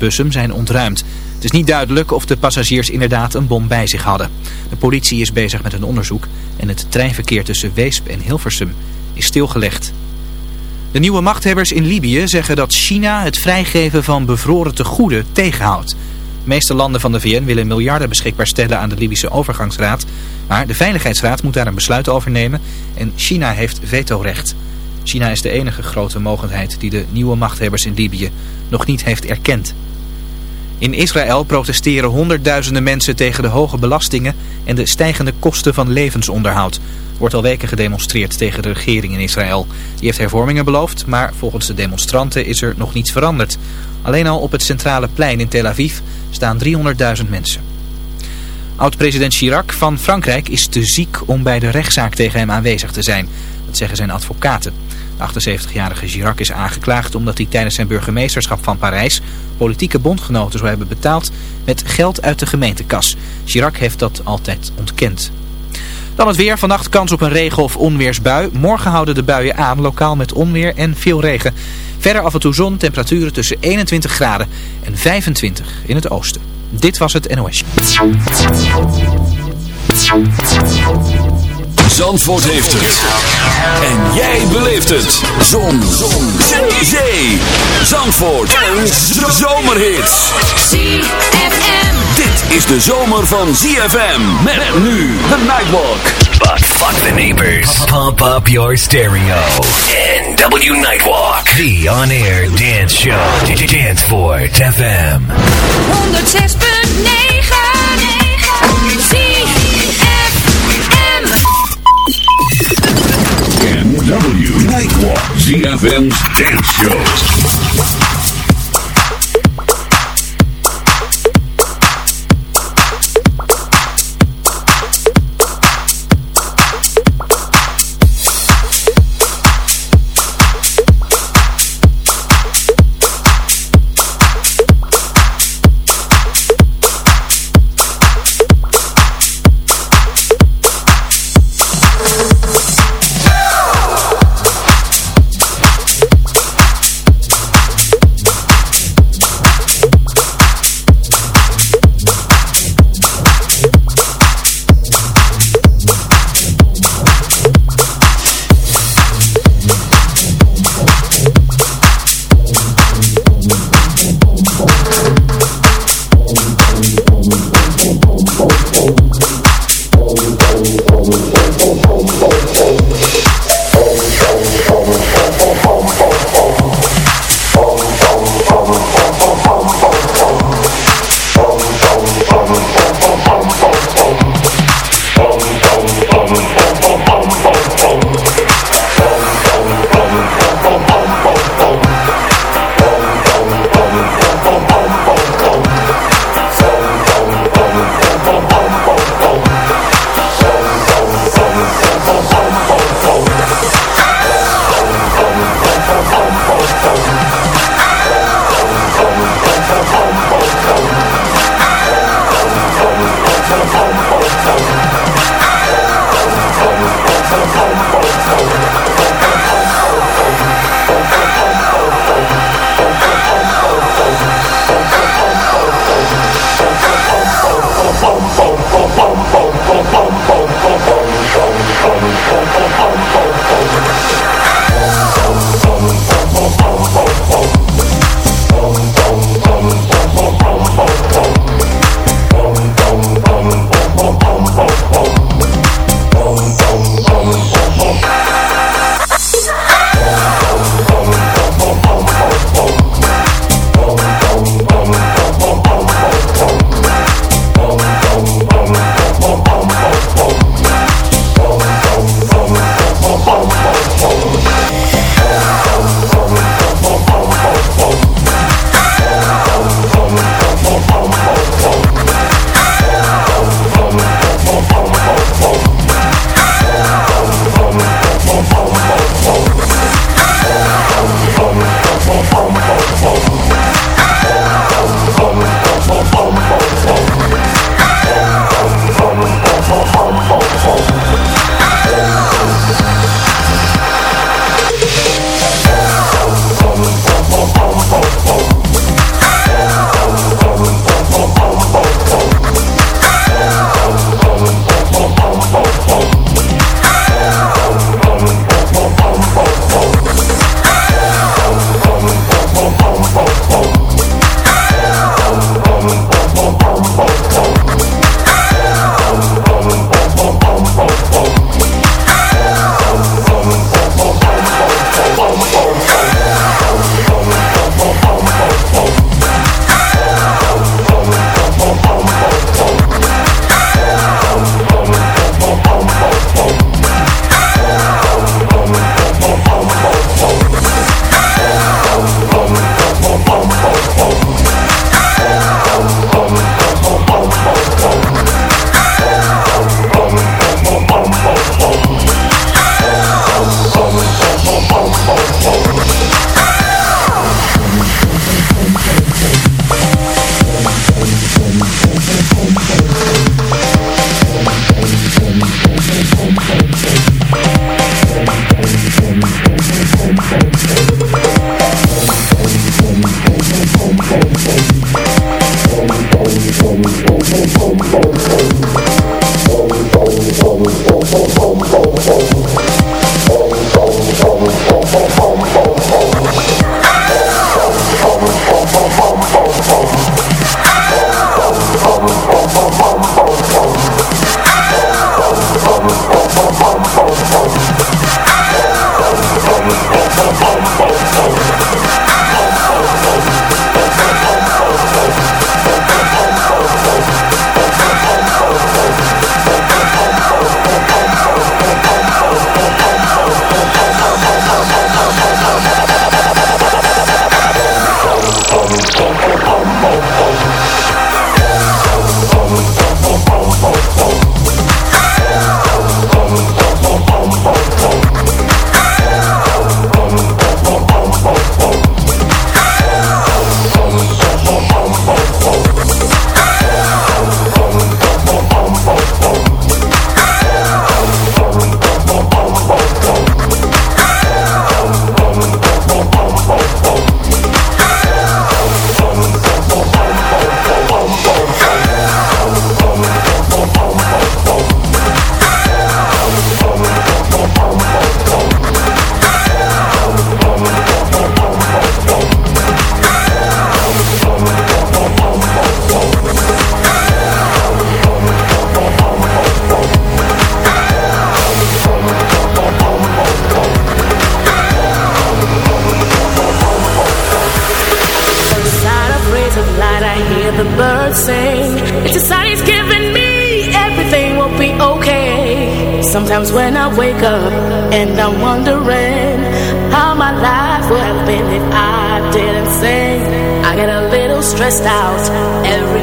Bussum zijn ontruimd. Het is niet duidelijk of de passagiers inderdaad een bom bij zich hadden. De politie is bezig met een onderzoek en het treinverkeer tussen Weesp en Hilversum is stilgelegd. De nieuwe machthebbers in Libië zeggen dat China het vrijgeven van bevroren tegoeden tegenhoudt. De meeste landen van de VN willen miljarden beschikbaar stellen aan de Libische overgangsraad. Maar de Veiligheidsraad moet daar een besluit over nemen en China heeft vetorecht. China is de enige grote mogendheid die de nieuwe machthebbers in Libië nog niet heeft erkend. In Israël protesteren honderdduizenden mensen tegen de hoge belastingen en de stijgende kosten van levensonderhoud. Er wordt al weken gedemonstreerd tegen de regering in Israël. Die heeft hervormingen beloofd, maar volgens de demonstranten is er nog niets veranderd. Alleen al op het centrale plein in Tel Aviv staan 300.000 mensen. Oud-president Chirac van Frankrijk is te ziek om bij de rechtszaak tegen hem aanwezig te zijn. Dat zeggen zijn advocaten. De 78-jarige Chirac is aangeklaagd omdat hij tijdens zijn burgemeesterschap van Parijs politieke bondgenoten zou hebben betaald met geld uit de gemeentekas. Chirac heeft dat altijd ontkend. Dan het weer. Vannacht kans op een regen- of onweersbui. Morgen houden de buien aan, lokaal met onweer en veel regen. Verder af en toe zon, temperaturen tussen 21 graden en 25 in het oosten. Dit was het NOS. Zandvoort heeft het. En jij beleeft het. Zon. Zon. Zee. Zandvoort. en zomerhit. ZFM. Dit is de zomer van ZFM. Met nu de Nightwalk. But fuck the neighbors. Pump up your stereo. NW Nightwalk. The on-air dance show. Dance for FM. 106.9. ZFM. ZFM's Dance Show. I'm wondering how my life would have been if I didn't sing. I get a little stressed out every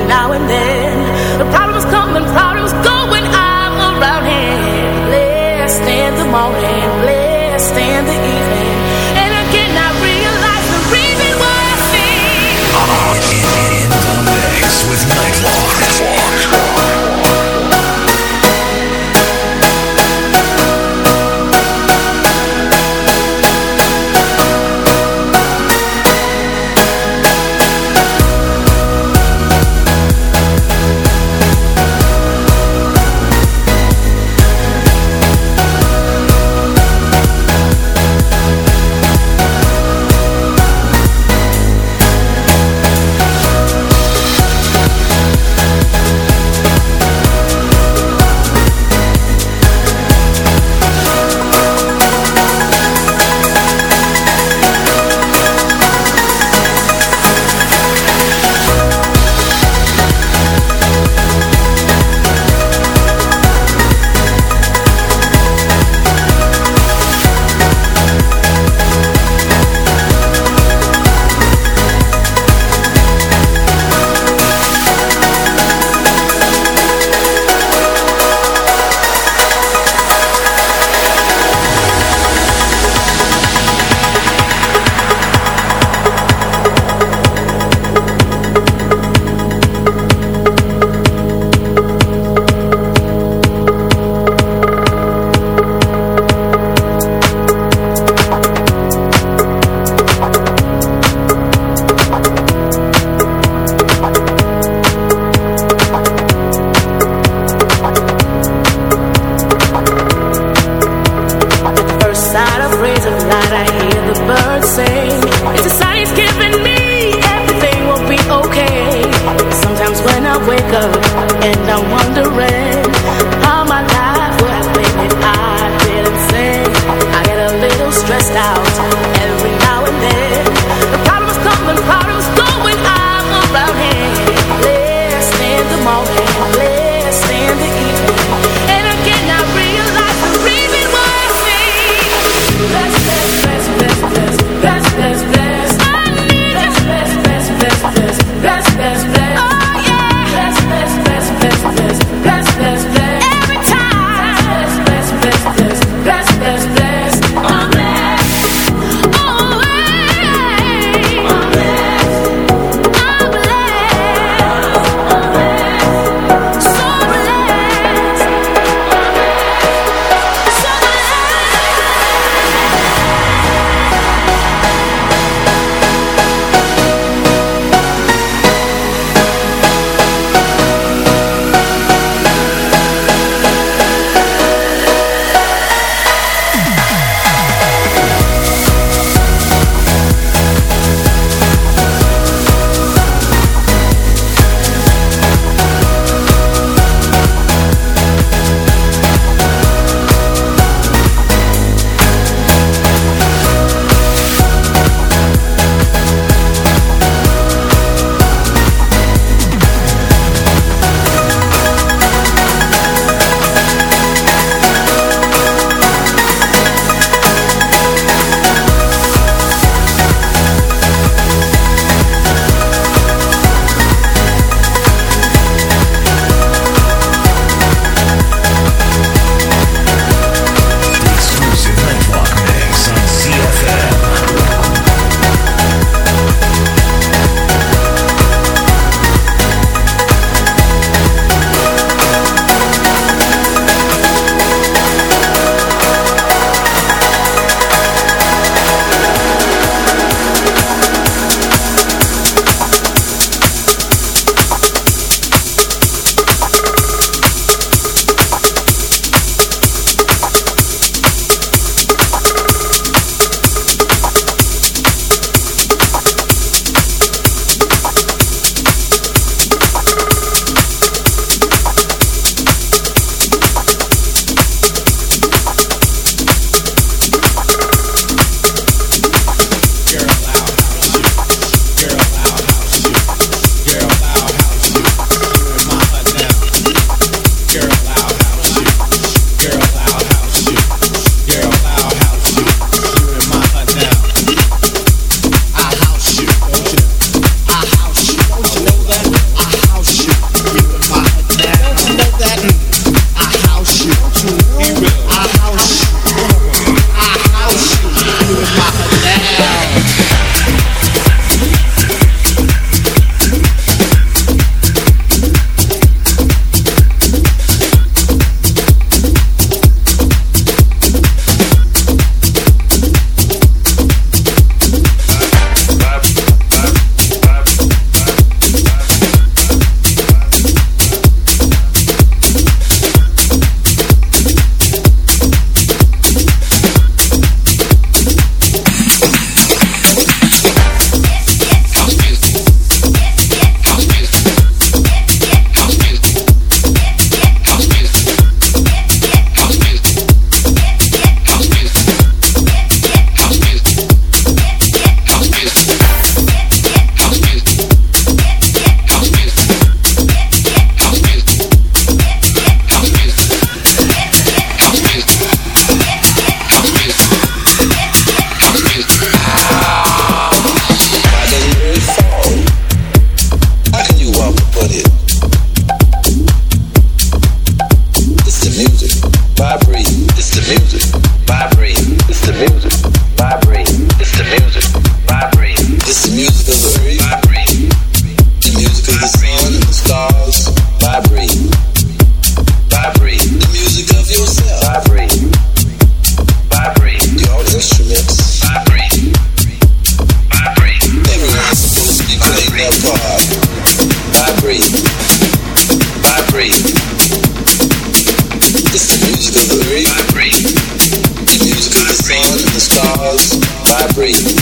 Vibrate.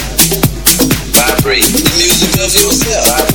Vibrate. The music of yourself. Vibrate.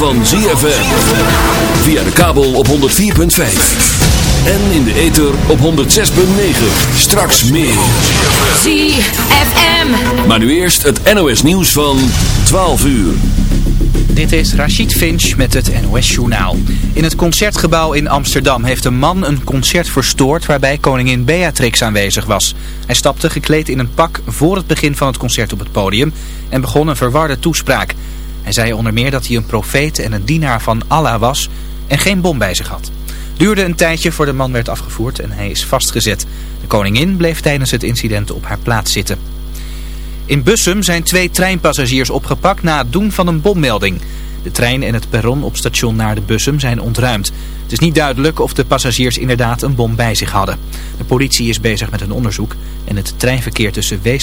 Van ZFM. Via de kabel op 104.5. En in de ether op 106.9. Straks meer. ZFM. Maar nu eerst het NOS nieuws van 12 uur. Dit is Rachid Finch met het NOS Journaal. In het Concertgebouw in Amsterdam heeft een man een concert verstoord waarbij koningin Beatrix aanwezig was. Hij stapte gekleed in een pak voor het begin van het concert op het podium en begon een verwarde toespraak. Hij zei onder meer dat hij een profeet en een dienaar van Allah was en geen bom bij zich had. Duurde een tijdje voor de man werd afgevoerd en hij is vastgezet. De koningin bleef tijdens het incident op haar plaats zitten. In Bussum zijn twee treinpassagiers opgepakt na het doen van een bommelding. De trein en het perron op station naar de Bussum zijn ontruimd. Het is niet duidelijk of de passagiers inderdaad een bom bij zich hadden. De politie is bezig met een onderzoek en het treinverkeer tussen Wees